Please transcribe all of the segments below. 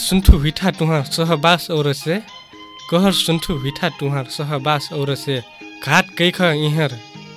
सुन्थु हुइठा टुहार सहबास औरसे कहर सुन्थु हुइठा टुहार सहबास औरसे घाट कैख इहर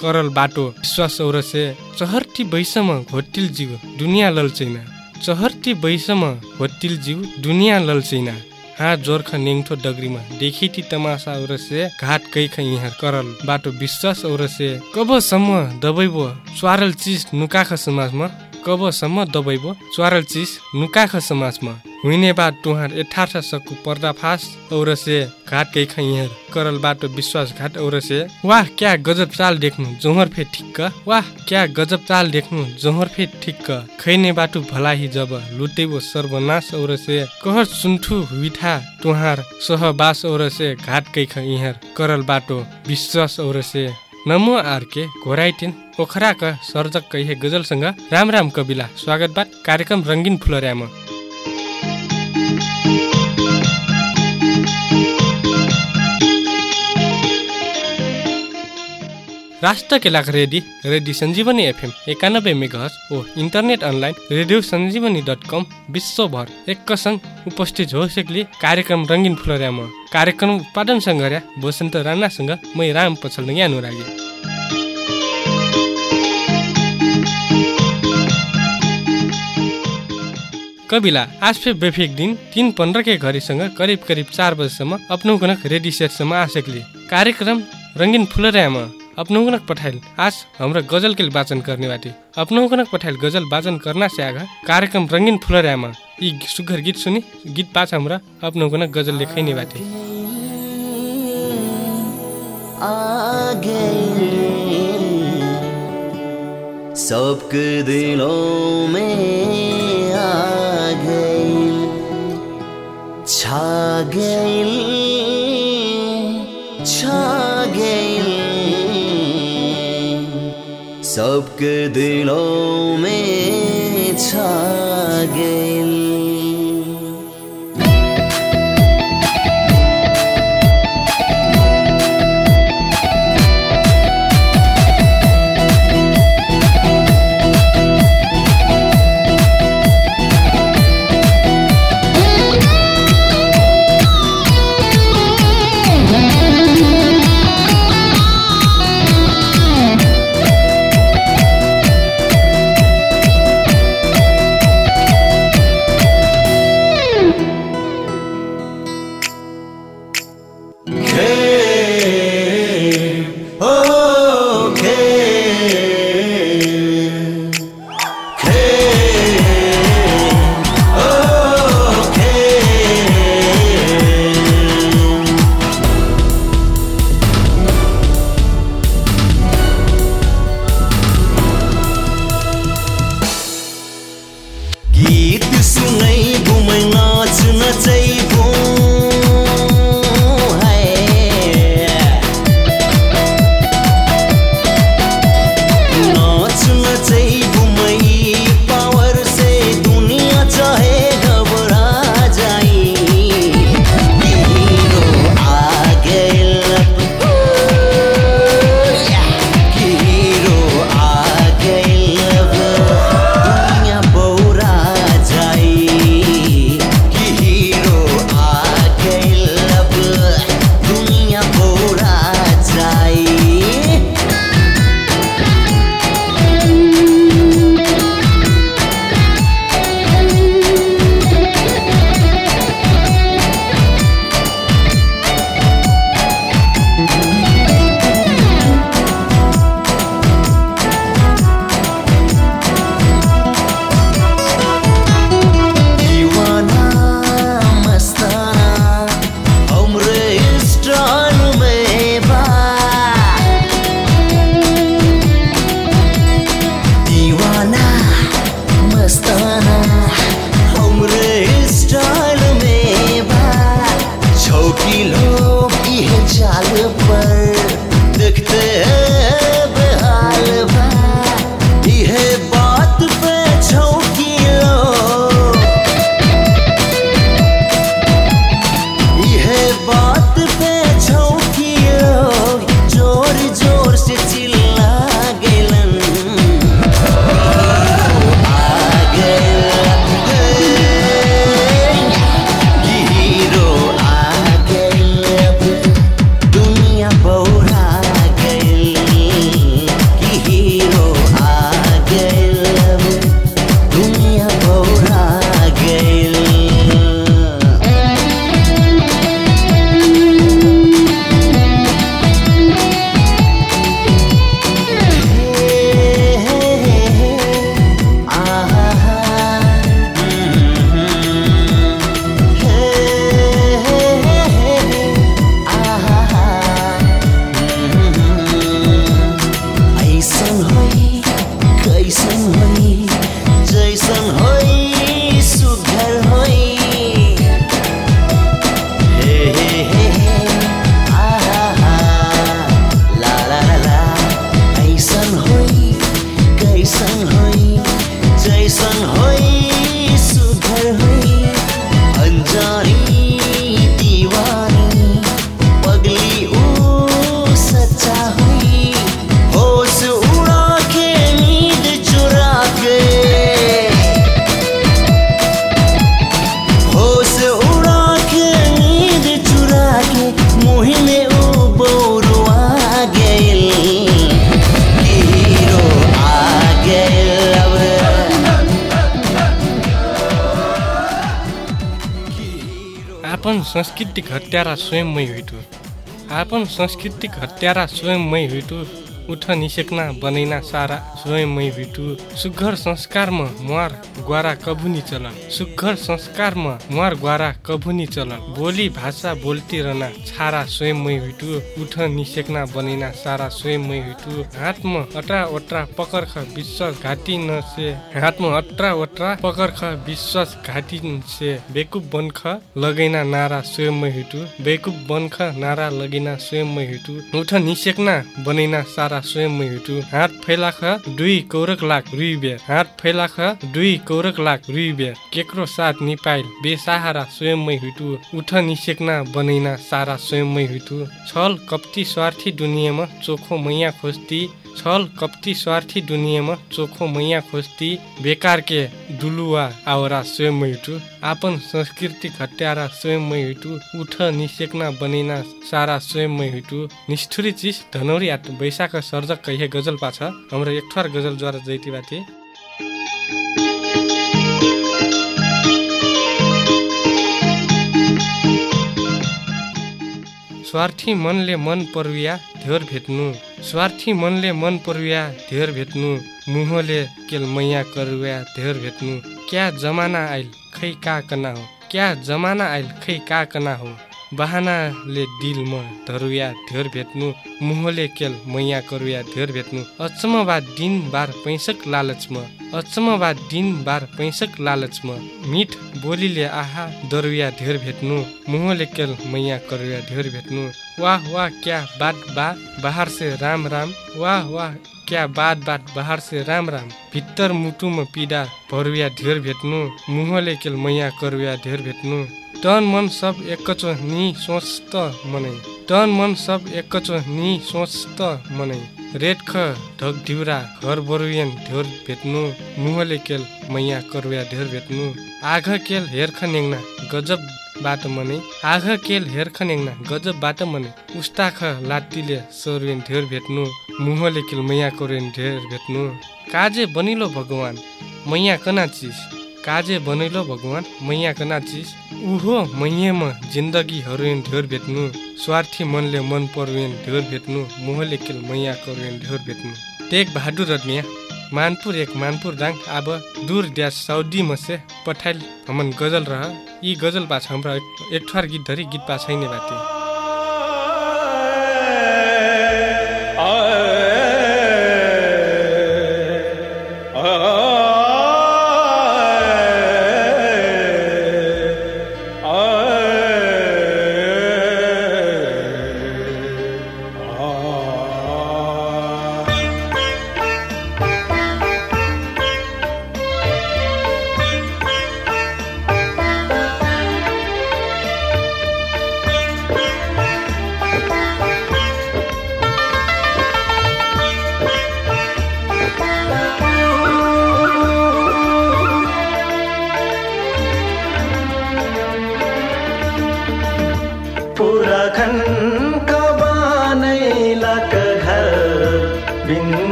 करल बाटो विश्वास औरसे चहरटी बैसम घोटिल जीव दुनियाँ ललचैना चहरटी बैसम घोटिल जीव दुनियाँ ललचैना हाँ जोर्ख नेङठो डगरीमा देखिटी तमासा औरसे घाट कैख इहर करल बाटो विश्वास औरसे कबसम्म दबैबो स्वारल चिज नुकाख समाजमा कबसम्म दबैबो? स्वारल चिज नुकाख समाजमा हुइने बात टुहार यथार्थ सकु पर्दाफास औरसे घाट खैहर करल बाटो विश्वास घाट औरसे। वाह क्या गजब चाल देख्नु जोहर फे ठिक्क? वाह क्या गजब चाल देख्नु जोहर फे ठिक्क? खैने बाटो भलाही जब लुटेबो सर्वनाश औरसे। कहर सुन्ठु हुइठा टुहार सहबास औरसे घाट कै खैहर करल बाटो विश्वास औरसे। नमो आरके घोराइटेन पोखराका सर्जक कहिए गजलसँग राम राम कविला स्वागतबाट कार्यक्रम रङ्गिन फुलर्यामा। राष्ट्र केलाक रेडी रेडी सञ्जीवनी एफएम एकानब्बे मेगाहज ओ internet online radio Sanjivani dot com विश्वभर एकसँग उपस्थित हो सेकली कार्यक्रम रङ्गिन फुलर्यामा। कार्यक्रम उत्पादन सङ्घर्या वसन्त राणासँग मै राम पछल यहाँ अनुरागी। कविला आज फे बेफेक दिन तिन पन्ध्र के घडीसँग करिब करिब चार बजीसम्म अपनौकनक रेडी सेटसम्म आसक्ली कार्यक्रम रङ्गिन फुलर्यामा। अपनौकनक पठाइल। आज हाम्रो गजल के वाचन गर्ने बाटे। अपनौकनक पठाइल गजल वाचन करना से आगा कार्यक्रम रङ्गिन फुलर्यामा यी सुग्घर गीत सुनि गीत पाछ हाम्रा अपनौकनक गजल लेखाइने बाटे। सबके दिलों में आ गई छा गई सबके दिलों में छा सांस्कृतिक हत्यारा स्वयंमै हुइटु आपन सांस्कृतिक हत्यारा स्वयंमै हुइटु उठ निसेक्ना बनैना सारा स्वयंमै हुइटु सुग्घर संस्कारमा मुहार ग्वारा कभुनी चलन। सुग्घर संस्कारमा मुहार ग्वारा कभुनी चलन। बोली भाषा बोल्ती रहना छारा स्वयंमै हुइटु उठ निसेक्ना बनैना सारा स्वयंमै हुइटु हातमा अट्रा ओट्रा पकर्ख विश्वास घाटी न से हातमा अट्रा ओट्रा पकर्ख विश्वास घाटी से बेकुब बन्ख लगैना नारा स्वयंमै हुइटु बेकुब बन्ख नारा लगैना स्वयंमै हुइटु उठ निसेक्ना बनैना सारा स्वयंमै हुइटु हात। फैलाख दुई कौरक लाख रुई बेर हात फैलाख दुई कौरक लाख रुई बेर केक्रो साथ निपाइल बेसहारा स्वयंमै हुइटु उठ निसेक्ना बनैना सारा स्वयंमै हुइटु छल कप्ती स्वार्थी दुनियाँमा चोखो मैया खोज्ती छल कप्ती स्वार्थी दुनियाँमा चोखो मैया खोज्ती बेकार के दुलुवा आवरा स्वयंमै हुइटु आपन सांस्कृतिक हत्यारा स्वयंमै हुइटु उठ निसेक्ना बनैना सारा स्वयंमै हुइटु। निष्ठुरी चिज धनौरी आत बैशाख सर्जक कहिए गजल पाछ। हाम्रो एक ठर गजल ज्वार जैती बाटे स्वार्थी मनले मन परुया धेर भेट्नु। स्वार्थी मनले मन परुया धेर भेट्नु। मुहले केल मैया करुया धेर भेट्नु। क्या जमाना आइल खै का कना हो? क्या जमाना आइल खै का कना हो? बहानाले दिलमा धरुया धेर भेट्नु। मुहले केल मैया करुया धेर भेट्नु। अचम्मबा दिन बार पैसक लालचमा अचम्मबा दिन बार पैसक लालचमा मिठ बोलीले आहा दरुया धेर भेट्नु। मुहले केल मैया करुया धेर भेट्नु। वाह वाह क्या बात बा। बाहर से राम राम। वाह वाह। क्या बात बात बाहर से राम राम भित्तर मुटुमा पीडा भरुया धेर भेट्नु मुहले केल मैया करुया धेर भेट्नु। तन मन सब एकचो नि सोच मनै। तन मन सब एकचो नि सोच मनै। रेड ख ढक ढिउरा घर बरुयन ढेर भेट्नु मुहले केल मैया करुया ढेर भेट्नु। आघ केल हेर्ख नेङ्ना गजब बाट मनै आघ केल हेर्ख नेङ्ना गजब बाट मनै उस्ताख लाटीले सरुयन ढेर भेट्नु मुहले केल मैया करुयन ढेर भेट्नु। काजे बनिलो भगवान मैया कना चिज काजे बनैलो भगवान मैया कना चिज उहो मैयामा जिन्दगीहरू ढेर भेट्नु। स्वार्थी मनले मन परुएन ढेर भेट्नु। मुहले केल मैया करुएन ढेर भेट्नु। तेग बहादुर रत्निया मानपुर एक मानपुर दाङ। अब दूर देश साउदी मसे पठाइल हमन गजल रह। यी गजल पाछ हमरा एक ठर गीत धरी गीत पाछैने बाटे।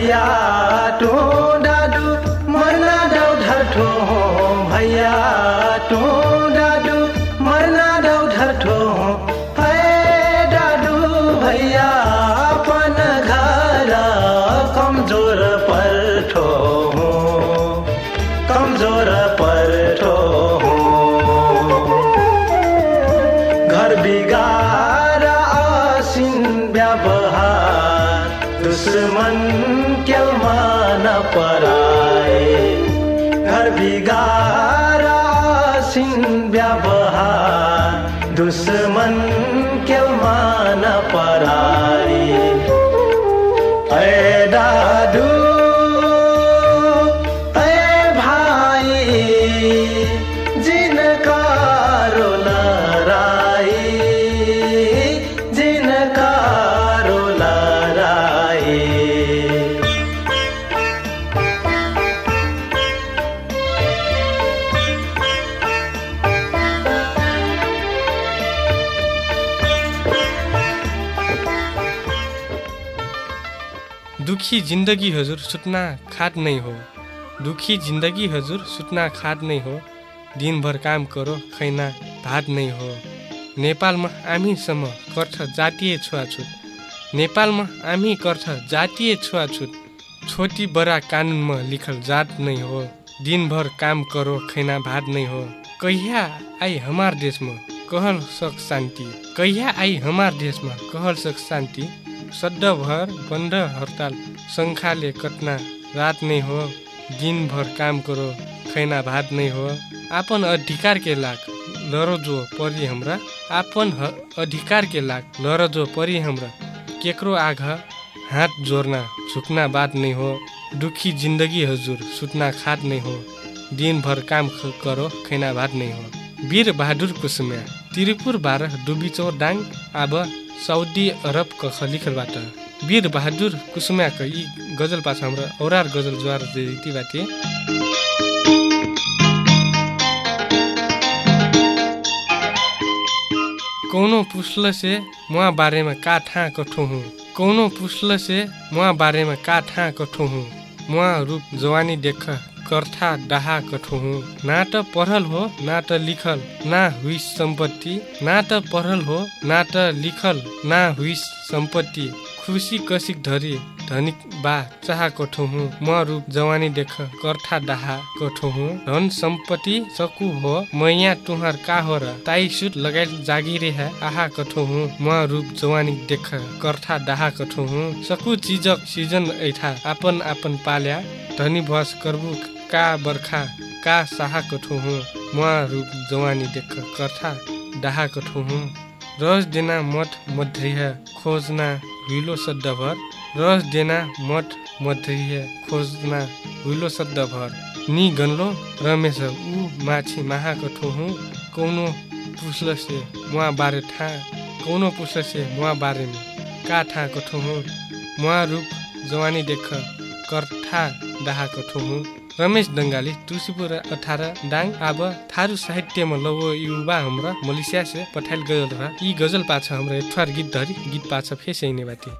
भो दादु मन भैया भ दुखी जिन्दगी हजुर सुत्ना खाट नै हो। दुखी जिन्दगी हजुर सुत्ना खाट नै हो। दिनभर काम करो खैना भात नै हो। नेपालमा हामीसम्म गर्छ जातीय छुवाछुत। नेपालमा हामी गर्छ जातीय छुवाछुत। छोटी बडा कानुनमा लिखल जात नै हो। दिनभर काम करो खैना भात नै हो। कहिया आई हमार देशमा कहल सक शान्ति? कहिया आई हमार देशमा कहल सक शान्ति? सड्डभर बन्द हडताल शङ्खाले कटना रात नै हो दिनभर काम करो खैना भात नै हो। आपन अधिकार के लाग लरो जो परी हमरा आपन ह- अधिकार के लाग लरो जो परी हमरा। केकरो आघ हात जोड्ना झुक्ना बात नै हो दुखी जिन्दगी हजुर सुत्ना खाट नै हो। दिनभर काम करो खैना भात नै हो। वीर बहादुर कुसुम्या तिरुपुर बाह्र डुबिचौर डाङ अब साउदी अरब क खलिखलबाट वीर बहादुर कुसुम्याको यी गजल पाछ हाम्रो औरार गजल ज्वार जे रीति बाटे कौनो पुछल से मुआ बारेमा का ठा कठो हूँ? कौनो पुछल से मुआ बारेमा का ठा कठो हूँ? मुआ रूप जवानी देख कर्था डाहा कठो हूँ? ना त पढ़ल हो ना त लिखल ना हुई सम्पत्ति। ना त पढ़ल हो ना त लिखल ना हुई सम्पत्ति। खुसी कसिक धरी धनिक बा चाह कठो हूँ म रूप जवानी देख कर्था कठो हूँ धन सम्पत्ति सकु हो मैया तुहार का हो र? ताई सुट लगाई जागिरे है आहा कठो हूँ म रूप जवानी देख कर्था कठो हूँ सकु चिजक सिजन ऐठा आपन आपन पाल्या। धनी भस करबु का बर्खा का साहा कठो हूँ म रूप जवानी देख कर्था कठो हूँ रस देना मठ मध्रिह खोजना हुइलो सड्डभर रस देना मठ मध्रिह खोजना हुइलो सड्डभर नि गन्लो रमेश ऊ माछी माहा कठो हुँ। कौनो पुछल से मुआ बारे ठा कौनो पुछल से मुआ बारे में। का ठा कठो हुँ? मुआ रूप जवानी देख कर्ठा डाहा कठो हुँ। रमेश दङ्गाली तुलसीपुर अठारह डाङ अब थारू साहित्यमा लव युवा हाम्रा मलेसिया पठाइल गजल रहा यी गजल पाछ हाम्रो गीत धरी गीत पाछ फेस बाटी।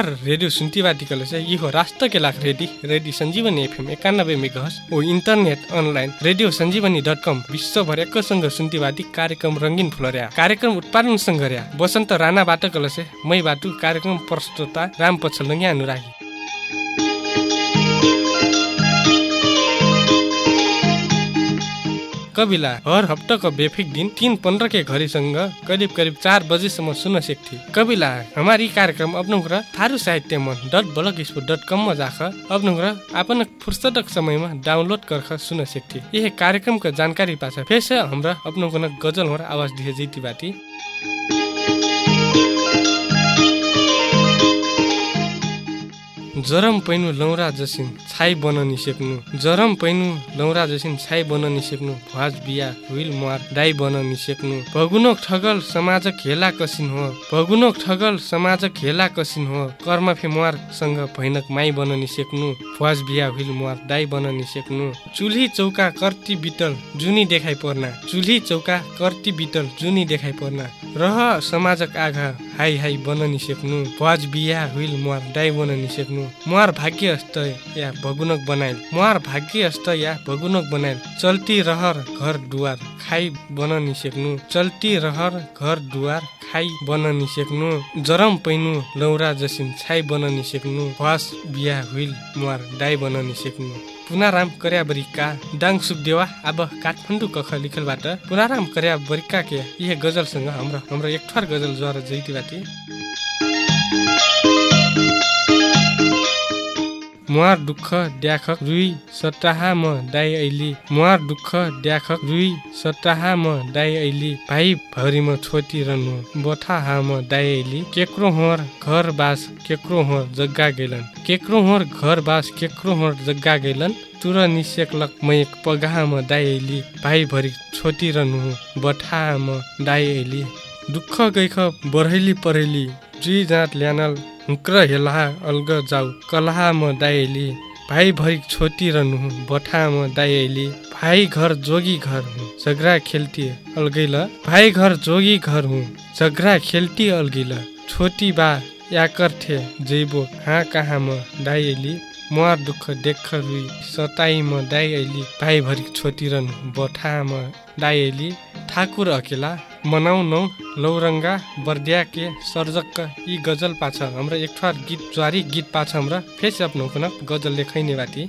खर रेडियो सुन्ती बाटिकल से यी राष्ट्र के लाख रेडी रेडियो सञ्जीवनी एफएम एकानब्बे मेगाहस ओ internet online radio Sanjivani dot com विश्वभर एकसँग सुन्ती बाटी कार्यक्रम रङ्गिन फुलर्या। कार्यक्रम उत्पादन सङ्घर्या। बसन्त राणा बाटकल से मै बाटु कार्यक्रम प्रस्तुता राम पछल अनुरागी। कविला हर हफ्ताको बेफिक दिन तीन पंद्रह के घड़ीसँग करिब करिब चार बजेसम्म सुन्न सक्थे। कविला हमारी कार्यक्रम अपनुग्र थारू साहित्य मन डट ब्लग स्पोर्ट डट कममा जाख अपनुग्र आपन फुर्सदक समयमा डाउनलोड करख सुन्न सक्थे। यह कार्यक्रमको जानकारी पाछ फेर से हमरा अपनुको गजल हमारा आवाज दिए जैती बाटी जरम पैनु लौरा जसिन छाई बननी सेक्नु जरम पैनु लौरा जसिन छाई बननी सेक्नु भुवाज बिया हुइल मुहार दाई बननी सेक्नु भगुनोक ठगल समाजक हेला कसिन हो। भगुनोक ठगल समाजक हेला कसिन हो। कर्म फे मुहारसँग भैनक माई बननी सेक्नु भुवाज बिया हुइल मुहार दाई बननी सेक्नु चुल्ही चौका कर्ती बिटल जुनी देखाइ पर्ना। चुल्ही चौका कर्ती बिटल जुनी देखाइ पर्ना। रह समाजक आघा हाई हाई बननी सेक्नु। भुवाज बिया हुइल मुहार दाई बननी सेक्नु। मुहार भाग्य अस्त या भगुनक बनाइल। मुहार भाग्य अस्त या भगुनक बनाइल। चल्ती रहर घर दुवार खाई बननी सेक्नु। चल्ती रहर घर दुवार खाई बननी सेक्नु। जरम पैनु लौरा जसिन छाई बननी सेक्नु। भवास बिहा हुइल मुहार दाई बननी सेक्नु। पुनाराम कर्या बरिका दाङ सुखदेवा अब काठमाडौँ कख लिखलबाट पुनाराम कर्या बरिका के यह गजलसँग हाम्रो हाम्रो एक ठर गजल ज्वार जैतीबाटी मुहार दुःख ड्याखक रुई सटाहा म दाई ऐली। मुहार दुःख ड्याखक रुई सटाहा म दाई ऐली। भाइ भरि म छोटी रहनु बोठा हा म दाई ऐली। केक्रो होर घर बास केक्रो होर जग्गा गेलन। केक्रो होर घर बास केक्रो होर जग्गा गेलन। तुर निसेक्लक म दाई ऐली। भाइ भरि छोटी रहनु बठा म दाई ऐली। दुःख गइख बरैली परेली। जुई जाँत ल्यानल हुक्र हेलाहा अल्ग जाऊ। कलहा म दाइली भाइ भरि छोटी रहनु बठा म दाइली भाइ घर जोगी घर हुँ झगडा खेल्टी अलगैल। भाइ घर जोगी घर हुँ झगडा खेल्टी अलगिल। छोटी बा याकर थे जैबो हाँ कहाँ म दाइली मुहार दुःख देख रुई सताई म दाई ऐली भाइ भरि छोटी रहनु बठा म दाई ऐली ठाकुर अकेला। मनाउ नौ लौरङ्गा बर्दिया के सर्जक यी गजल पाछ। हाम्रो एक ठर गीत ज्वारी गीत पाछ हाम्रो। फेस अपनो कुन गजल लेखैने बाटी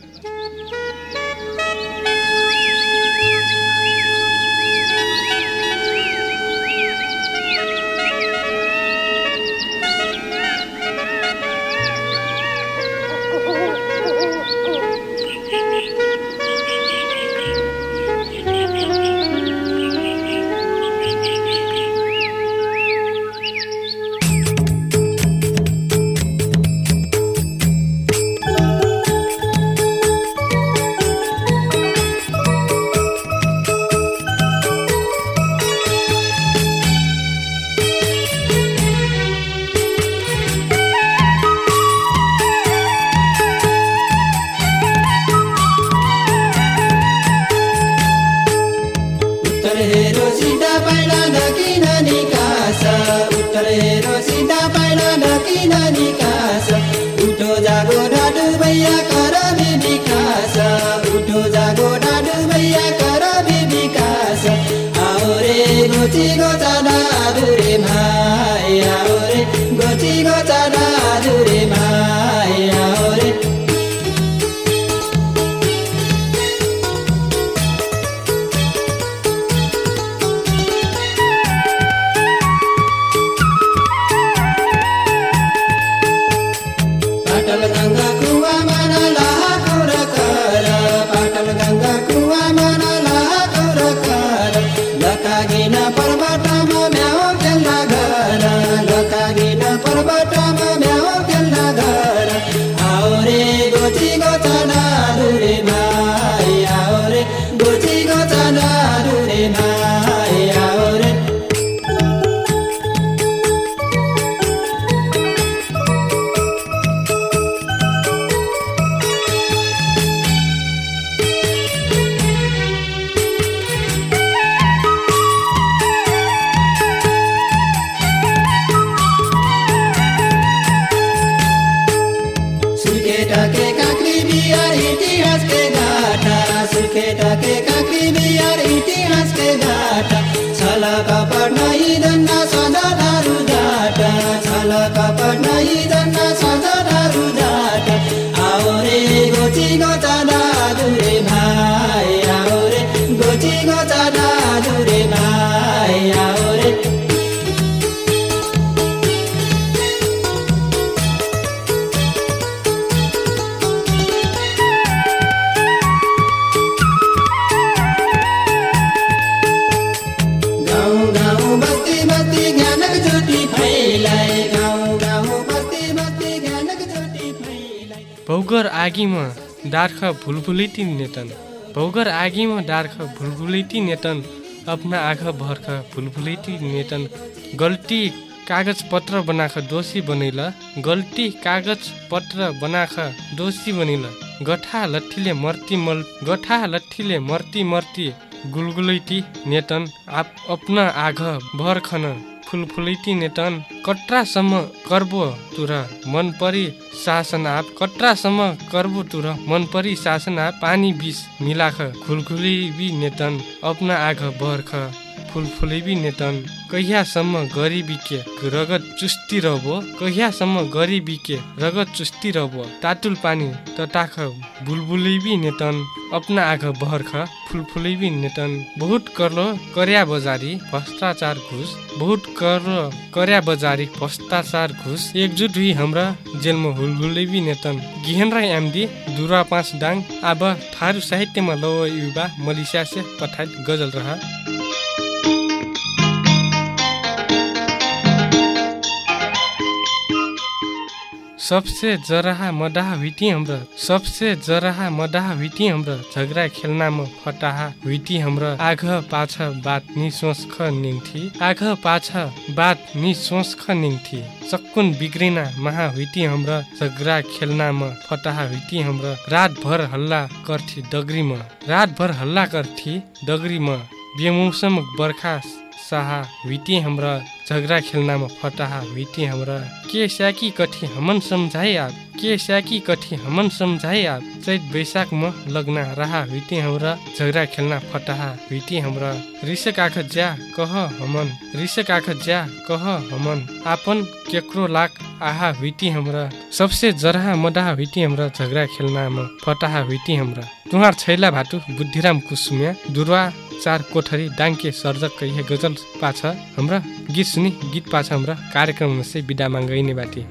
भौगर आगीमा डार्ख भुलभुलैती नेतन भौगर आगीमा डार्ख भुलभुलैती नेतन अपना आँख भर्ख भुलभुलैती नेतन गल्ती कागज पत्र बनाख दोषी बनैल गल्ती कागज पत्र बनाख दोषी बनैल। गठा लट्ठीले मर्ती मल गठा लट्ठीले मर्ती मर्ती गुलगुलैती नेतन आप अपना आघ भर्खन। फुलफुलैती नेतन कट्रासम्म कर्बो तुर मन परी शासन आप कट्रासम्म कर्बो तुर मन परी शासन आप पानी बिस मिलाख खुलखुली बी नेतन अपना आघ बर्ख। फुलफुलेबी नेतन। कहियासम्म गरिबी के रगत चुस्ती रहबो? कहियासम्म गरिबी के रगत चुस्ती रहबो? तातुल पानी तटाख बुलबुलेबी नेतन। अपना आघ बहर्ख फुलफुलेबी नेतन। बहुत करलो कर्या बजारी भ्रष्टाचार घुस। बहुत कर कर्या बजारी भ्रष्टाचार घुस। एकजुट हुई हाम्रा जेलमा हुलहुलेबी नेतन। गिहेन राई दुरा पाँच डाङ अब थारू साहित्यमा लव युवा मलेसिया से पठाइत गजल रहा। सबसे जराहा मडाहा हुइटी हाम्रो सबसे जराहा मडाहा हुइटी हाम्रो झगडा खेल्नामा फटाहा हुइटी हाम्रो। आघ पाछ बात नि ख निङ्थी आघ पाछ बात नि ख निङ्थी सक्कुन बिग्रिना महा हुइटी हाम्रो झगडा खेल्नामा फटाहा हुइटी हाम्रो। रातभर हल्ला कर्थी डगरीमा रातभर हल्ला कर्थी डगरीमा बेमौसम बर्खा साहा हुइटी हाम्रा। झगडा खेल्नामा फटाहा हुइटी हाम्रा के स्याकी कठी हमन सम्झाइ आप के स्याकी कठी हमन सम्झाइ आप चैत बैशाखमा लग्न राहा हुइटी हाम्रा झगडा खेल्ना फटाहा हुइटी हाम्रा। रिसक आख ज्या कह हमन। रिसक आख ज्या कह हमन। आपन केक्रो लाख आहा हुइटी हाम्रा। सबसे जराहा मडाहा हुइटी हाम्रा झगडा खेल्नामा फटाहा हुइटी हाम्रा। तुहार छैला भाटु बुद्धिराम कुसुम्या दुर्वा चार कोठरी डाङ्के सर्जक यही गजल पाछ। हाम्रा गीत सुनि गीत पाछ हाम्रा कार्यक्रम से बिदा मागैने बाटी।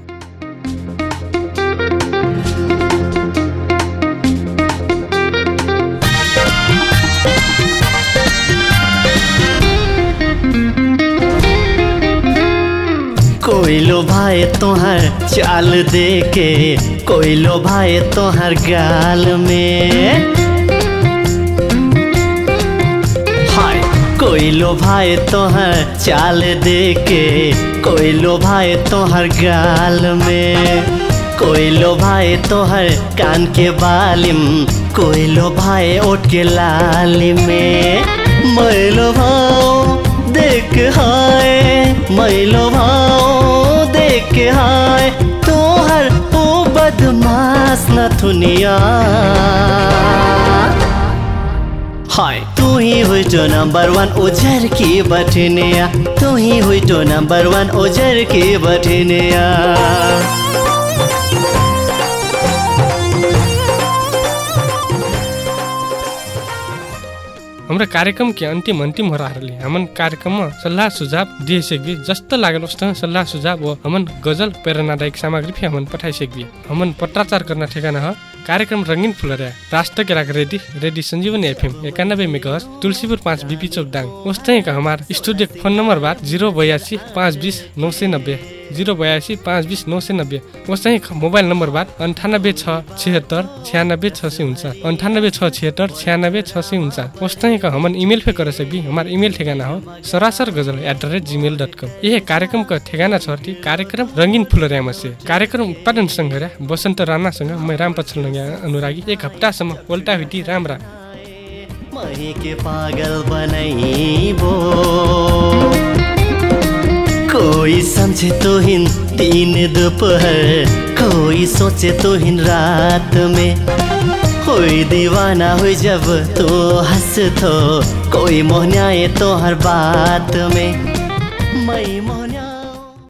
कोइलो भाए तोहर चाल देके कोइलो भाए तोहर गाल में। हाय कोइलो भाए तोहर चाल देके कोइलो भाए तोहर गाल में। कोइलो भाए तोहर कान के बालिम कोइलो भाए ओठ के लाली में। मैलो भाव देख हाय मैलो भाव आए तो तोहर ओ बदमाश न दुनिया। हाय, तू ही हुई जो नंबर वन उजर की बठनिया, तू ही हुई जो नंबर वन उजर की बठनिया। हाम्रो कार्यक्रम के अन्तिम अन्तिम हो रहले हमन कार्यक्रममा सल्लाह सुझाव दिए सकबी। जस्तो लागल उस्तो सल्लाह सुझाव व हमन गजल प्रेरणादायक सामग्री भी हमन पठाइ सकबी। हमन पत्राचार करना ठेगाना ह। कार्यक्रम रङ्गिन फुलर्या राष्ट्र के राग रेडी रेडी सञ्जीवनी एफएम एकानब्बे मेगाहर्स तुलसीपुर पाँच बिपी चौक दाङ। उस्तै हमार स्टूडियो फोन नंबर बात जीरो बयासी पाँच बीस नौ सय नब्बे जीरो बयासी पाँच बिस नौ सय नब्बे। उस्तै मोबाइल नम्बर बात अन्ठानब्बे छ छिहत्तर छ्यानब्बे छ सय उन्चास अन्ठानब्बे छ छिहत्तर छ्यानब्बे छ सय उन्चास। उस्तै का हमन ईमेल पे कर सकबी हमार ईमेल ठेगाना हो Sarasar Gajal at the rate Gmail dot com यह कार्यक्रम का ठेगाना छ कार्यक्रम रङ्गिन फुलर्यामा से। कार्यक्रम उत्पादन सङ्घर्या बसन्त राणासँग मै राम पछल अनुरागी एक हप्तासम्म उल्टा हुटी राम्रा मही के पागल बनाइबो कोई समझे तो हिन दिन दोपहर कोई सोचे तो हिन रात में। कोई दीवाना हुई जब तो हंस थो कोई मोहनियाए तो हर बात में। मई मोहनिया